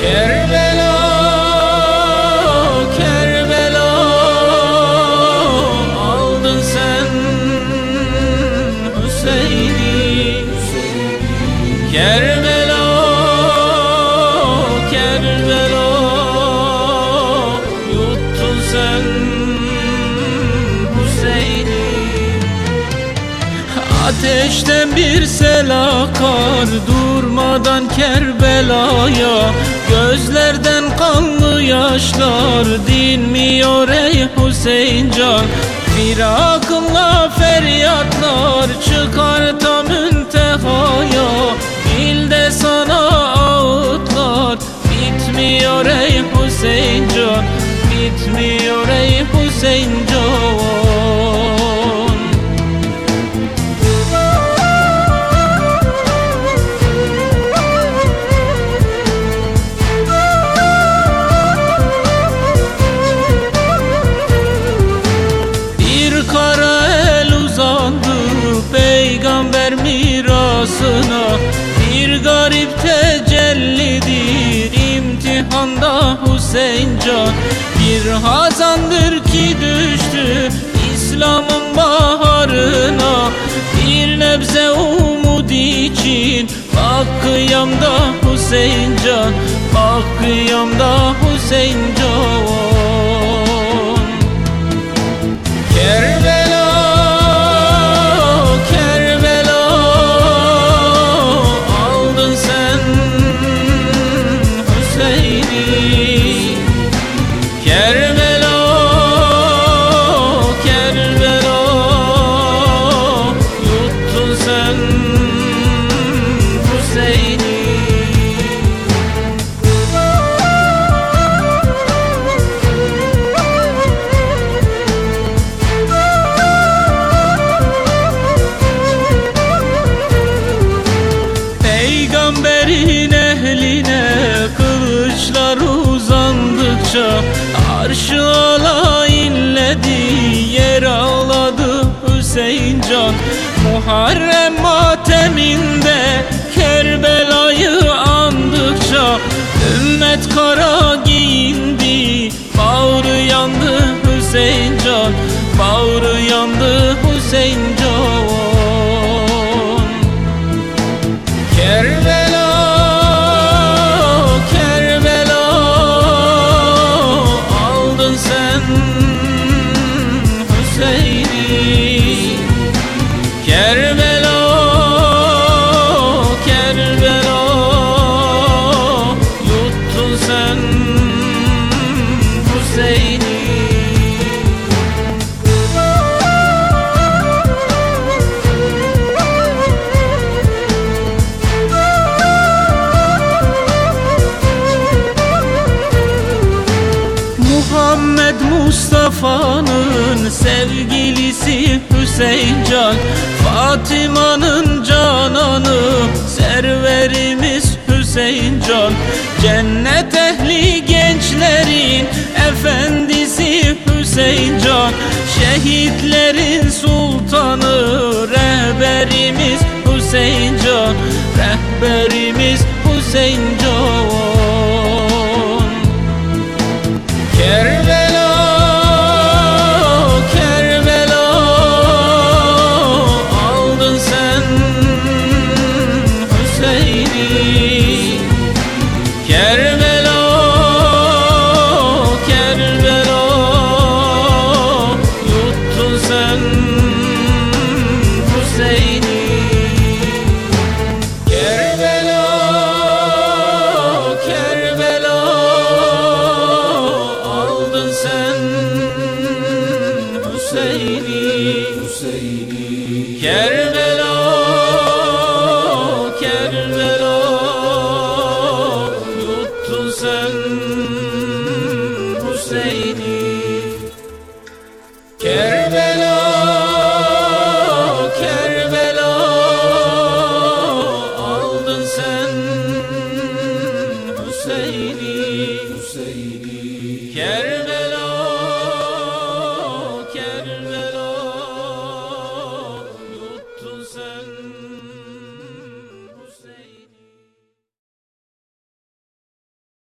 Kerbela, Kerbela aldın sen Hüseyin'i. Kerbela, Ateşten bir sel akar durmadan Kerbela'ya Gözlerden kanlı yaşlar dinmiyor ey Hüseyin can Firakınla garip tecellidir. İmtihanda Hüseyin can. Bir hazandır ki düştü İslam'ın baharına. Bir nebze umut için Bak kıyamda Hüseyin can. Bak kıyamda Hüseyin can Peygamberin ehline kılıçlar uzandıkça Arşı ala inledi yer ağladı Hüseyin can. Muharrem mateminde Kerbela'yı andıkça Ümmet kara giyindi Bağrı yandı Hüseyin can. Bağrı yandı Hüseyin can Muhammed Mustafa'nın sevgilisi Hüseyin Can Fatıma'nın cananı serverimiz Hüseyin Can. Cennet ehli gençlerin efendisi Hüseyin Can. Şehitlerin sultanı rehberimiz Hüseyin Can. Rehberimiz Hüseyin Can Kerbela, Kerbela yuttun sen Hüseyin'i